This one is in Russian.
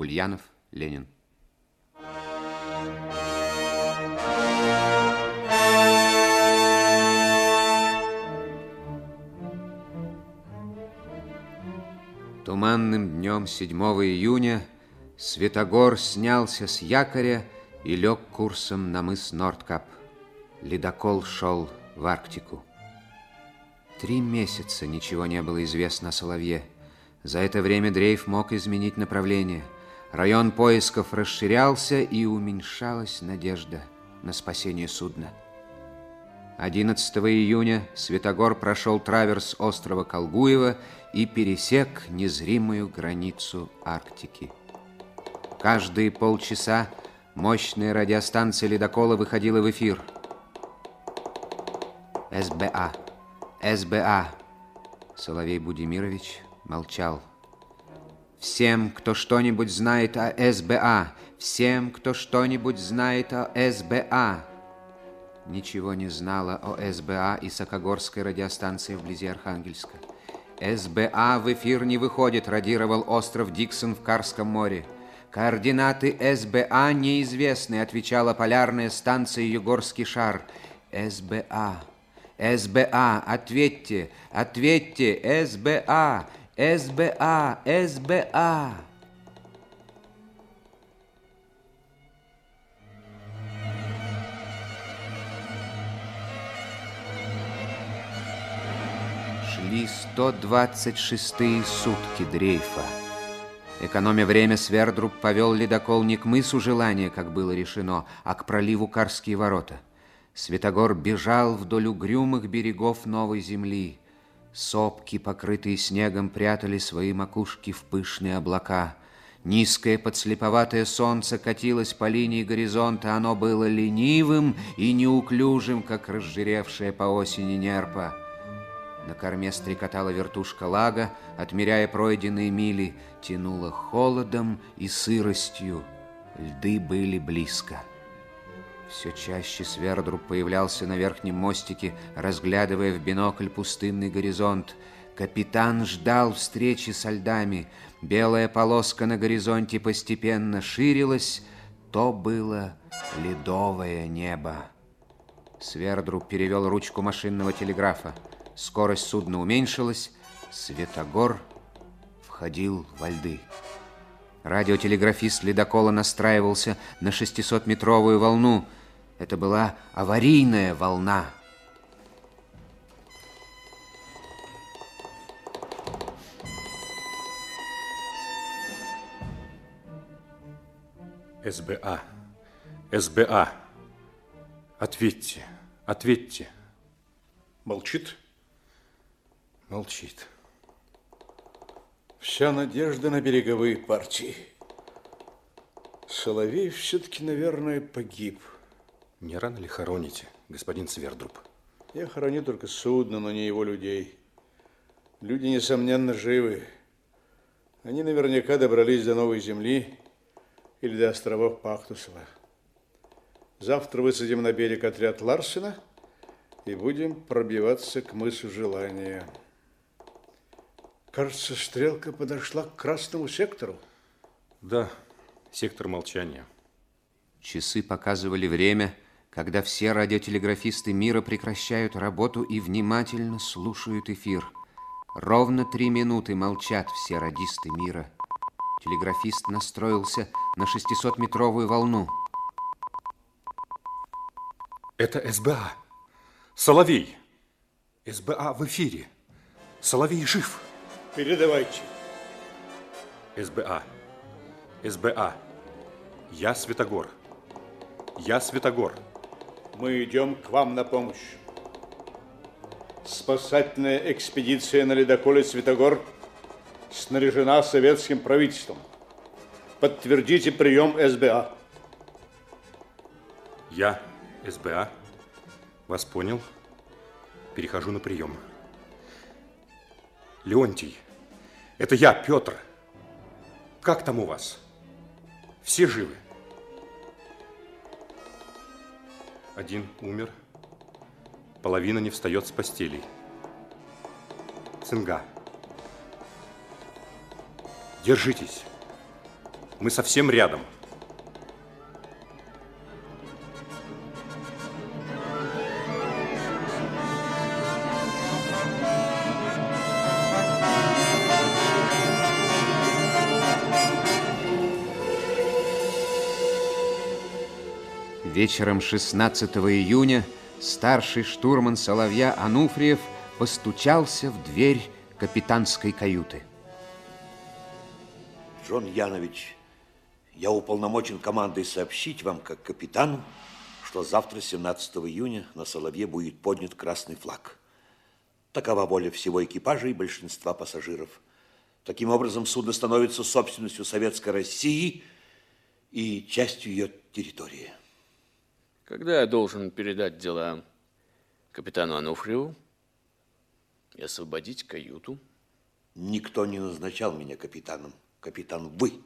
Ульянов, Ленин. Туманным днем 7 июня Светогор снялся с якоря и лег курсом на мыс Нордкап. Ледокол шел в Арктику. Три месяца ничего не было известно о Соловье. За это время дрейф мог изменить направление. Район поисков расширялся, и уменьшалась надежда на спасение судна. 11 июня Светогор прошел траверс острова Колгуева и пересек незримую границу Арктики. Каждые полчаса мощная радиостанция ледокола выходила в эфир. СБА, СБА. Соловей Будимирович молчал. Всем, кто что-нибудь знает о СБА, всем, кто что-нибудь знает о СБА, ничего не знала о СБА и Сокогорской радиостанции вблизи Архангельска. СБА в эфир не выходит, радировал остров Диксон в Карском море. Координаты СБА неизвестны, отвечала полярная станция Югорский шар. СБА, СБА, ответьте, ответьте, СБА, СБА, СБА. Шли 126 сутки дрейфа. Экономя время, Свердруб повел ледокол не к мысу Желания, как было решено, а к проливу Карские ворота. Светогор бежал вдоль угрюмых берегов новой земли. Сопки, покрытые снегом, прятали свои макушки в пышные облака. Низкое подслеповатое солнце катилось по линии горизонта. Оно было ленивым и неуклюжим, как разжиревшая по осени нерпа. На корме стрекотала вертушка лага, отмеряя пройденные мили, тянула холодом и сыростью. Льды были близко. Все чаще Свердруб появлялся на верхнем мостике, разглядывая в бинокль пустынный горизонт. Капитан ждал встречи со льдами. Белая полоска на горизонте постепенно ширилась. То было ледовое небо. Свердруб перевел ручку машинного телеграфа. Скорость судна уменьшилась, Светогор входил во льды. Радиотелеграфист ледокола настраивался на 600-метровую волну. Это была аварийная волна. СБА, СБА, ответьте, ответьте. Молчит? Молчит. Вся надежда на береговые партии. Соловей все-таки, наверное, погиб. Не рано ли хороните, господин Свердруб? Я хороню только судно, но не его людей. Люди, несомненно, живы. Они наверняка добрались до новой земли или до островов Пахтусова. Завтра высадим на берег отряд Ларсена и будем пробиваться к мысу Желания. Кажется, стрелка подошла к красному сектору. Да, сектор молчания. Часы показывали время, когда все радиотелеграфисты мира прекращают работу и внимательно слушают эфир. Ровно три минуты молчат все радисты мира. Телеграфист настроился на 600-метровую волну. Это СБА. Соловей. СБА в эфире. Соловей жив. Передавайте. СБА. СБА. Я Светогор. Я Светогор. Мы идем к вам на помощь. Спасательная экспедиция на ледоколе «Светогор» снаряжена советским правительством. Подтвердите прием СБА. Я СБА. Вас понял. Перехожу на прием. Леонтий, это я, Петр. Как там у вас? Все живы? Один умер. Половина не встает с постелей. Цинга. Держитесь. Мы совсем рядом. Вечером 16 июня старший штурман Соловья Ануфриев постучался в дверь капитанской каюты. Джон Янович, я уполномочен командой сообщить вам, как капитану, что завтра, 17 июня, на Соловье будет поднят красный флаг. Такова воля всего экипажа и большинства пассажиров. Таким образом, судно становится собственностью Советской России и частью ее территории. Когда я должен передать дела капитану Ануфриеву и освободить каюту? Никто не назначал меня капитаном. Капитан вы.